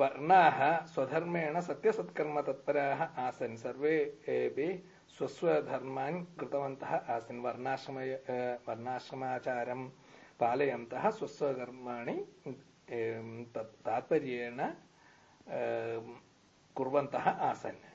वर्णाः स्वधर्मेण सत्यसत्कर्मतत्पराः आसन् सर्वेपि स्वस्वधर्मान् कृतवन्तः आसन् वर्णाश्रमय वर्णाश्रमाचारं पालयन्तः स्वस्वकर्माणि तात्पर्येण कुर्वन्तः आसन्